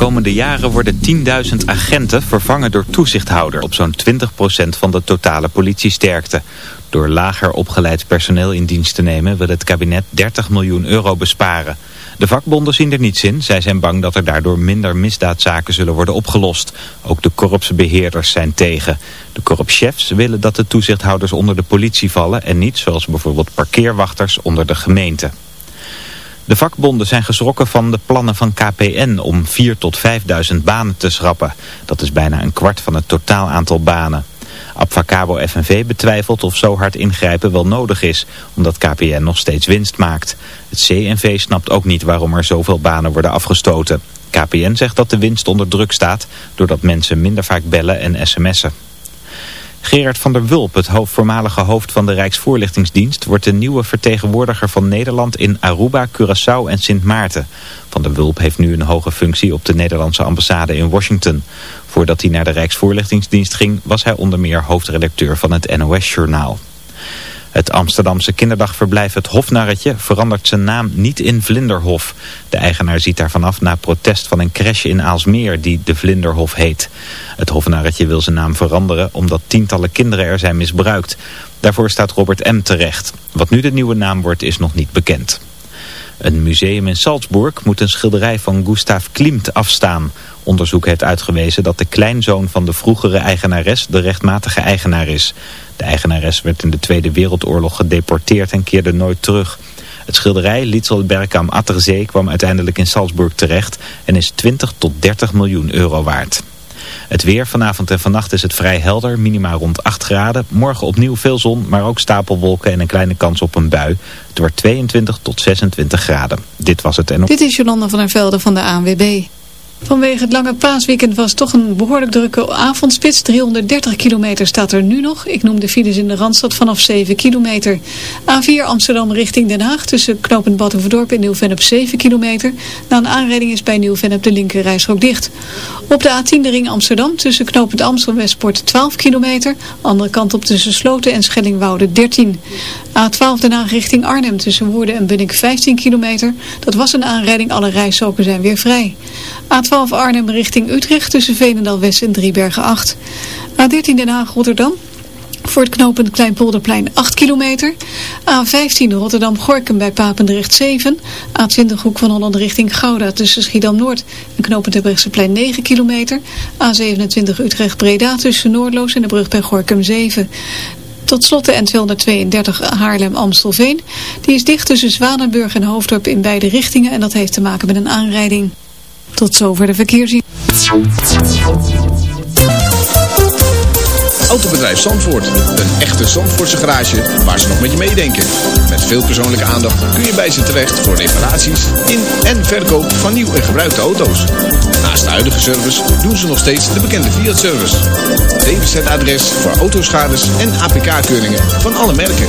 komende jaren worden 10.000 agenten vervangen door toezichthouder op zo'n 20% van de totale politiesterkte. Door lager opgeleid personeel in dienst te nemen wil het kabinet 30 miljoen euro besparen. De vakbonden zien er niets in. Zij zijn bang dat er daardoor minder misdaadzaken zullen worden opgelost. Ook de korpsbeheerders zijn tegen. De korpschefs willen dat de toezichthouders onder de politie vallen en niet zoals bijvoorbeeld parkeerwachters onder de gemeente. De vakbonden zijn geschrokken van de plannen van KPN om 4 tot 5.000 banen te schrappen. Dat is bijna een kwart van het totaal aantal banen. Abfacabo FNV betwijfelt of zo hard ingrijpen wel nodig is, omdat KPN nog steeds winst maakt. Het CNV snapt ook niet waarom er zoveel banen worden afgestoten. KPN zegt dat de winst onder druk staat, doordat mensen minder vaak bellen en sms'en. Gerard van der Wulp, het voormalige hoofd van de Rijksvoorlichtingsdienst, wordt de nieuwe vertegenwoordiger van Nederland in Aruba, Curaçao en Sint Maarten. Van der Wulp heeft nu een hoge functie op de Nederlandse ambassade in Washington. Voordat hij naar de Rijksvoorlichtingsdienst ging, was hij onder meer hoofdredacteur van het NOS-journaal. Het Amsterdamse kinderdagverblijf Het Hofnarretje verandert zijn naam niet in Vlinderhof. De eigenaar ziet daarvan af na protest van een crash in Aalsmeer die de Vlinderhof heet. Het Hofnarretje wil zijn naam veranderen omdat tientallen kinderen er zijn misbruikt. Daarvoor staat Robert M. terecht. Wat nu de nieuwe naam wordt is nog niet bekend. Een museum in Salzburg moet een schilderij van Gustav Klimt afstaan. Onderzoek heeft uitgewezen dat de kleinzoon van de vroegere eigenares de rechtmatige eigenaar is. De eigenares werd in de Tweede Wereldoorlog gedeporteerd en keerde nooit terug. Het schilderij Litzelberg am Atterzee kwam uiteindelijk in Salzburg terecht en is 20 tot 30 miljoen euro waard. Het weer vanavond en vannacht is het vrij helder, minimaal rond 8 graden. Morgen opnieuw veel zon, maar ook stapelwolken en een kleine kans op een bui. Het wordt 22 tot 26 graden. Dit was het en... Dit is Jolanda van der Velde van de ANWB. Vanwege het lange paasweekend was toch een behoorlijk drukke avondspits. 330 kilometer staat er nu nog. Ik noem de files in de Randstad vanaf 7 kilometer. A4 Amsterdam richting Den Haag tussen knooppunt Badhoevedorp en Nieuw-Vennep 7 kilometer. Na een aanrijding is bij Nieuw-Vennep de linker rijstrook dicht. Op de A10 de ring Amsterdam tussen knooppunt Amstel Westpoort 12 kilometer. Andere kant op tussen Sloten en Schellingwoude 13. A12 Den Haag richting Arnhem tussen Woerden en Bunnik 15 kilometer. Dat was een aanrijding, alle rijstroken zijn weer vrij. A12 Arnhem richting Utrecht tussen Veenendaal West en Driebergen 8. A13 Den Haag Rotterdam. Voor het knooppunt Kleinpolderplein 8 kilometer. A15 Rotterdam-Gorkum bij Papendrecht 7. A20 Hoek van Holland richting Gouda tussen Schiedam-Noord en knooppunt plein 9 kilometer. A27 Utrecht-Breda tussen Noordloos en de brug bij Gorkum 7. Tot slot de N232 Haarlem-Amstelveen. Die is dicht tussen Zwanenburg en Hoofddorp in beide richtingen en dat heeft te maken met een aanrijding. Tot zover de verkeersziening. Autobedrijf Zandvoort. Een echte Zandvoortse garage waar ze nog met je meedenken. Met veel persoonlijke aandacht kun je bij ze terecht voor reparaties in en verkoop van nieuw en gebruikte auto's. Naast de huidige service doen ze nog steeds de bekende Fiat-service. DWZ-adres voor autoschades en APK-keuringen van alle merken.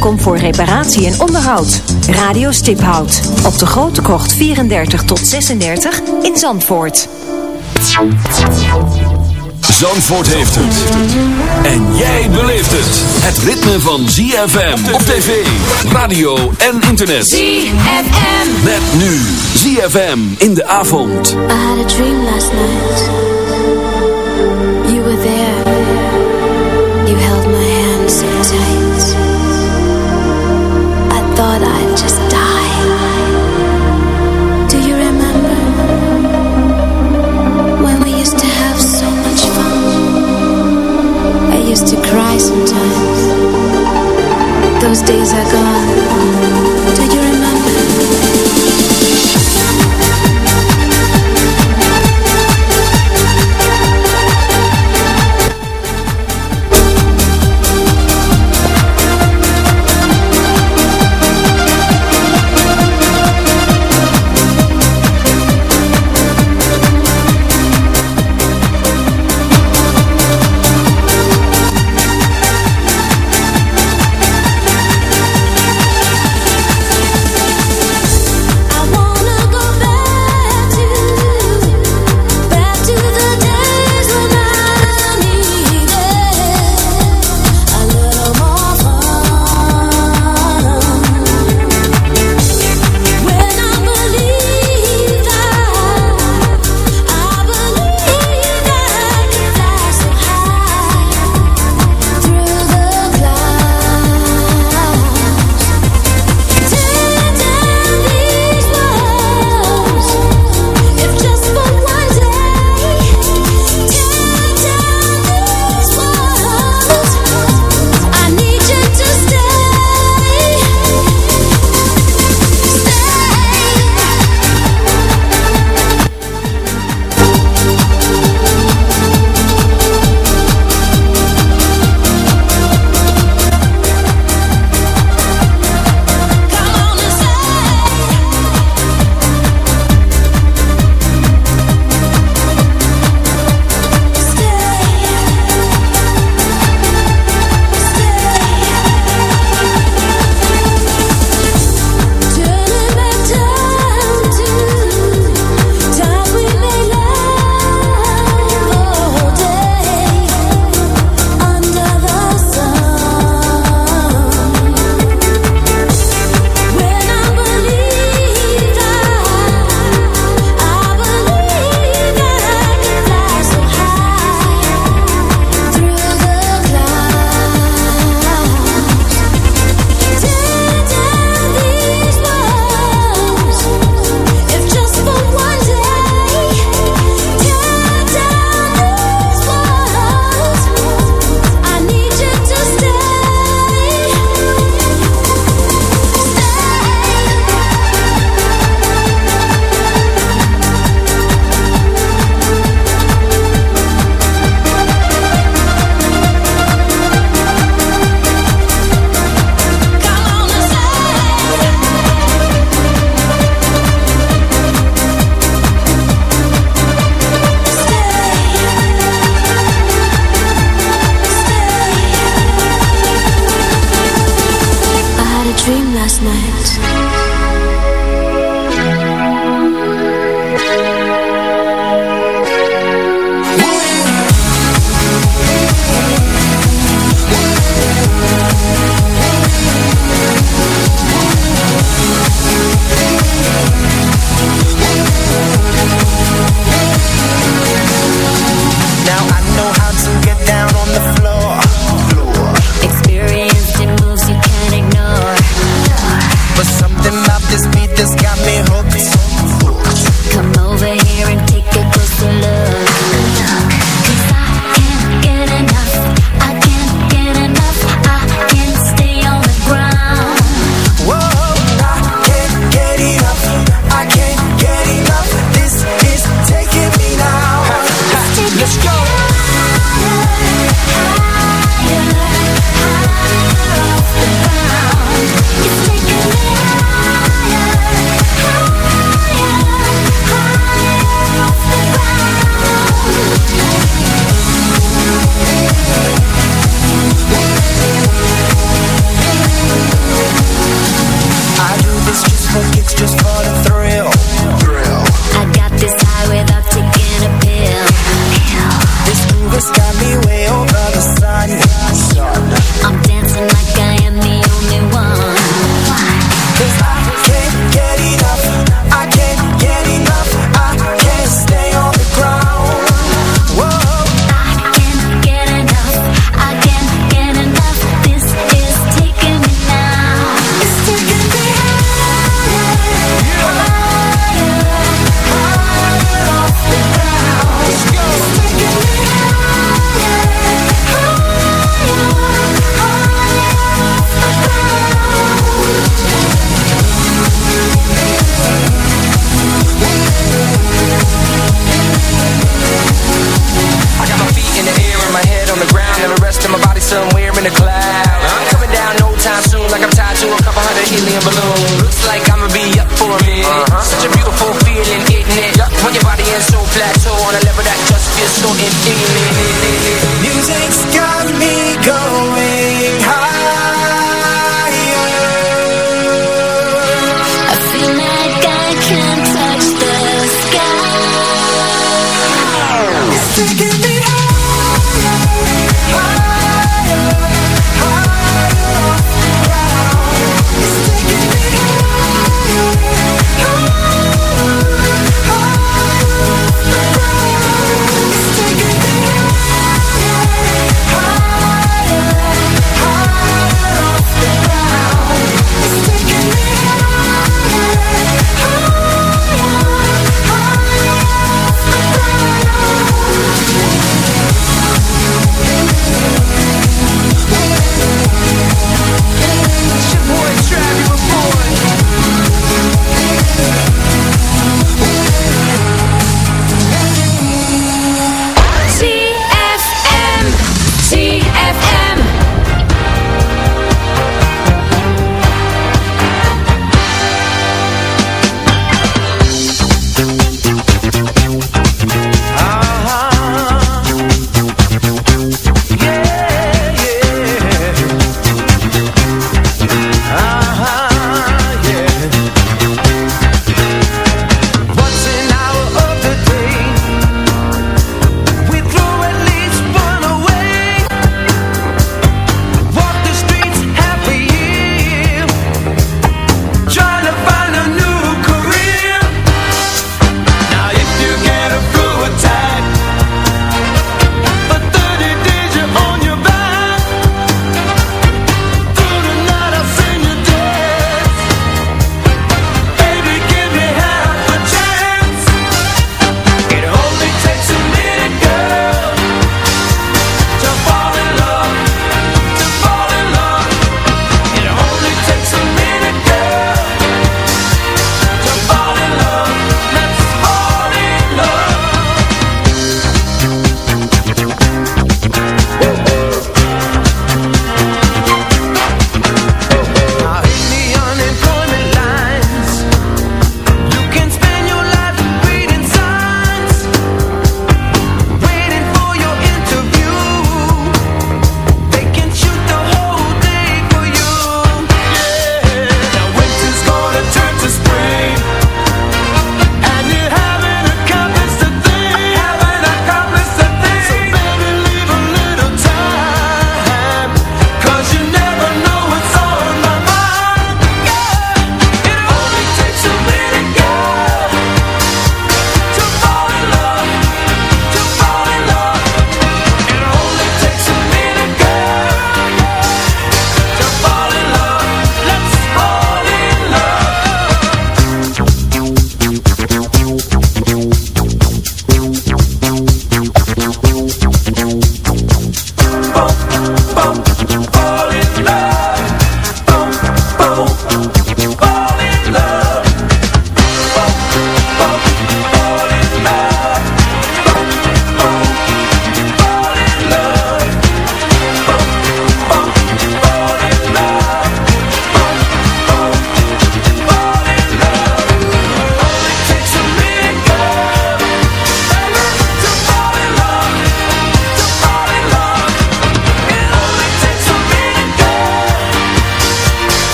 voor reparatie en onderhoud. Radio Stiphout op de Grote Krocht 34 tot 36 in Zandvoort. Zandvoort heeft het. En jij beleeft het. Het ritme van ZFM op tv, radio en internet. ZFM. Met nu ZFM in de avond. I had a dream last night. Days are gone.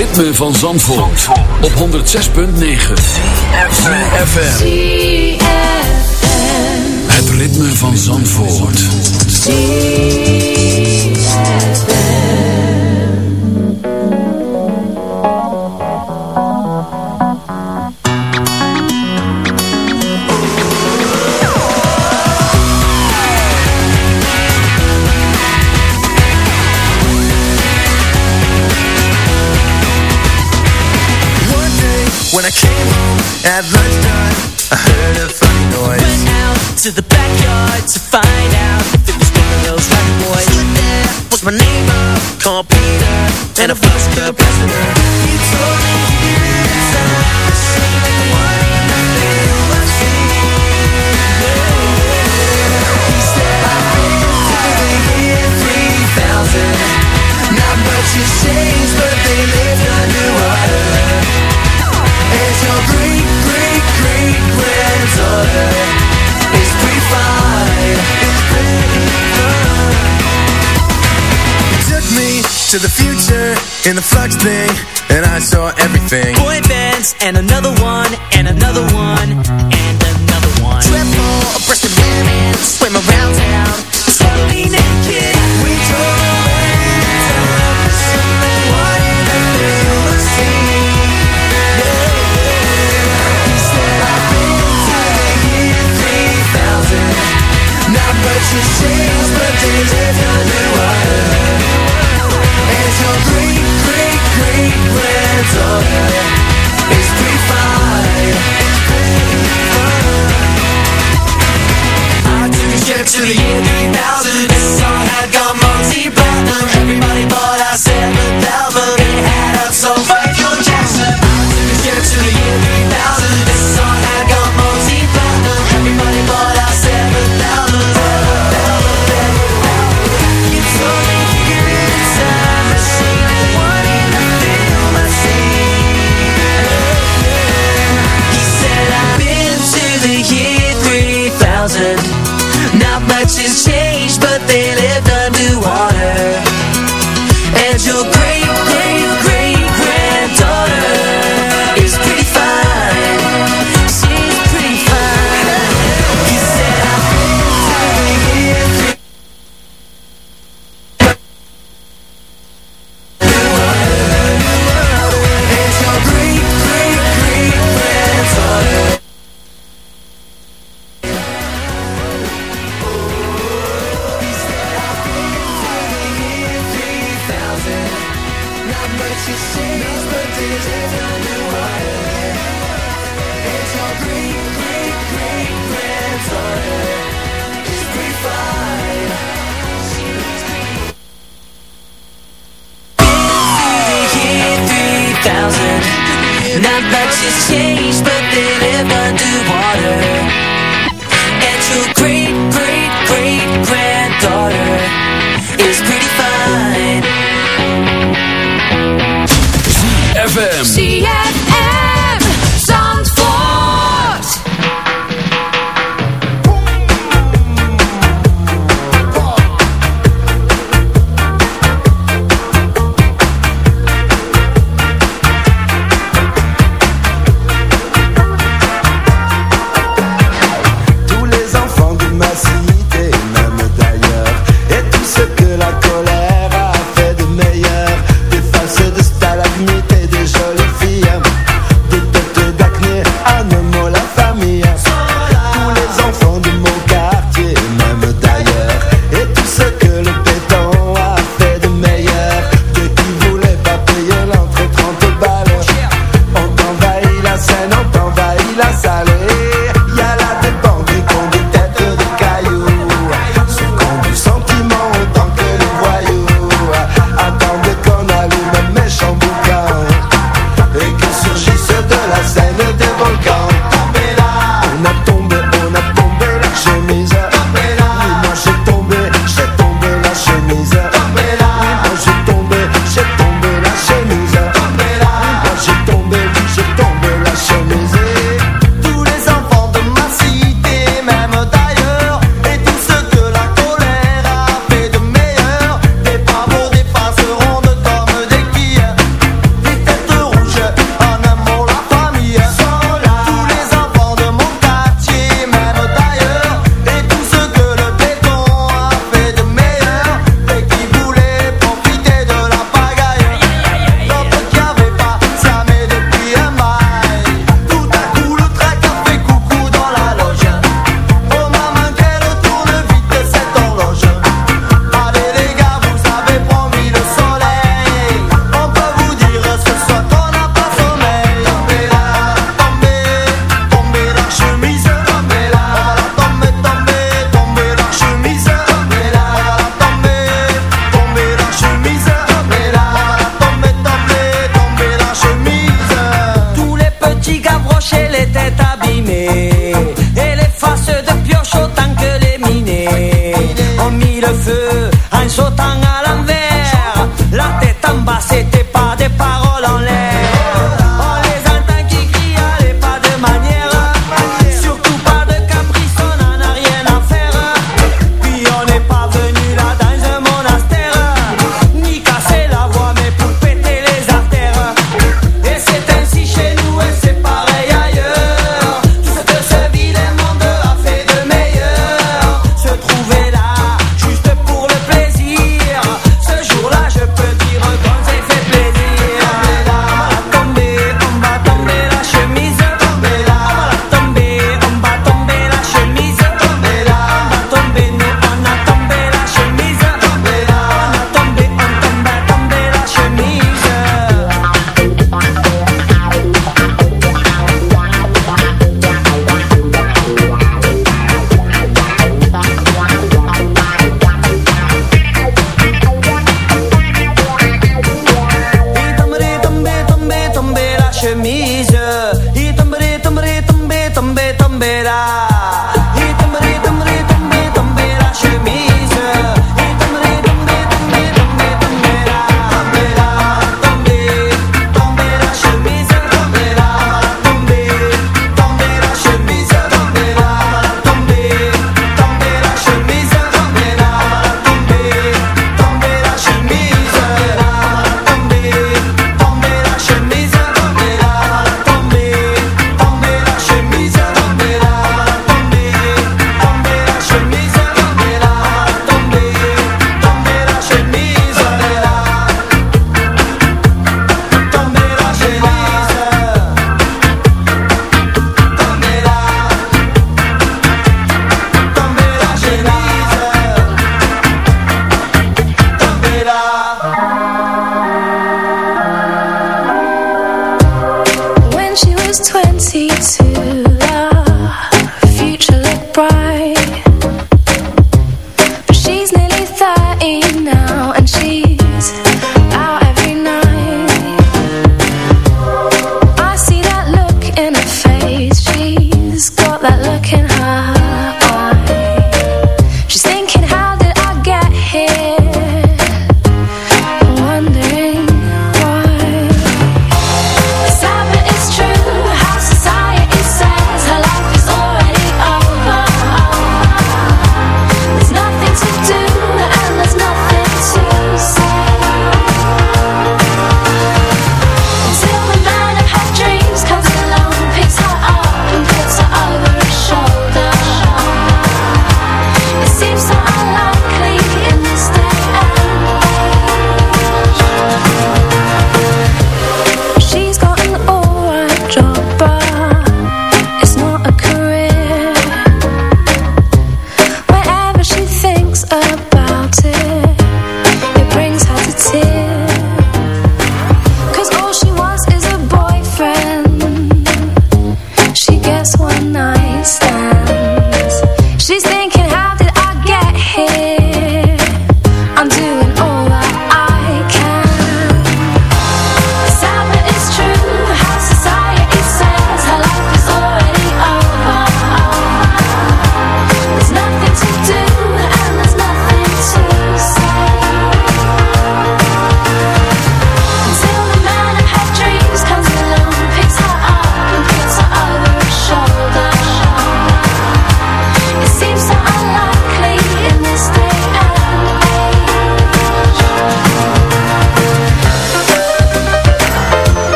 ritme van Zandvoort, op 106.9 FM Het ritme van Zandvoort. thing.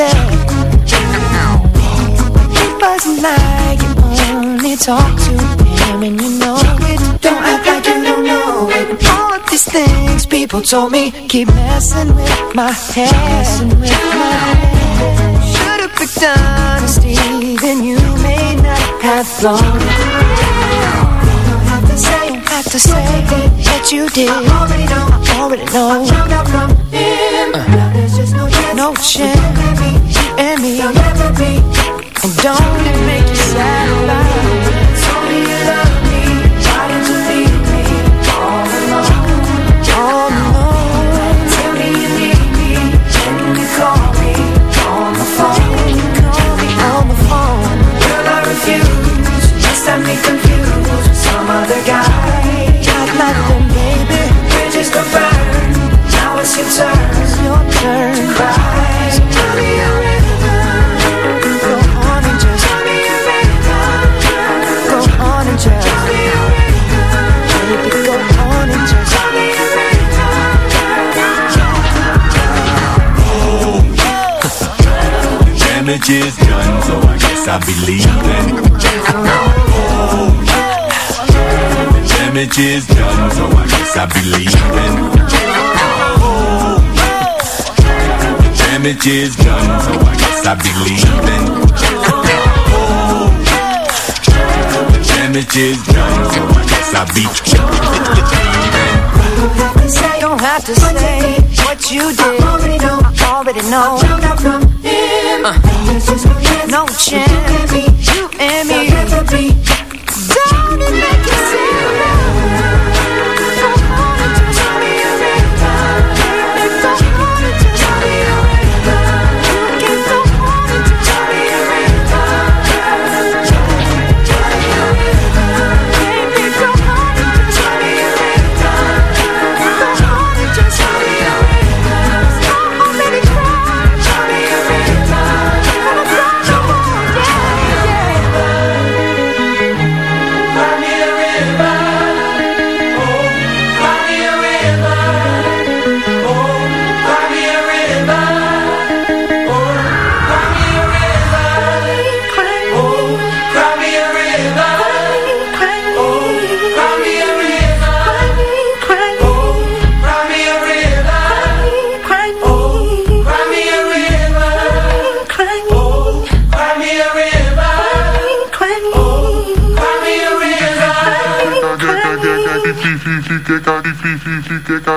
Unsaid. It wasn't like you only talk to him and you know it. Don't act like you don't know it. All of these things people told me keep messing with my head. Head. Should've picked honesty, then you may not have thought. Don't have to say, don't have to say that you did. I already know, I already know. I found out from him. Now there's just no chance. No chance. You and me, be. Don't make you sad about? Told me you love me. Why did you leave me all alone? Tell me you need me. When you call me on the phone. Call me on the phone. Girl, I refuse. Just have me confused some other guy. Not like them, baby. Bridges It's your turn to cry. So me a. Go on and just me a. Go on and just me a go on and just me a Damage is done, so I guess I'll be leaving. Damage is done, so I guess I'll be leaving. Damage is done, so I guess I'll be leaving. Damage is done, so I guess I'll be Don't have to say what you did. I already know. I already know. Out from him. Uh, no chance. You and me. Don't it make you sad?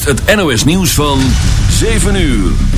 Het NOS nieuws van 7 uur.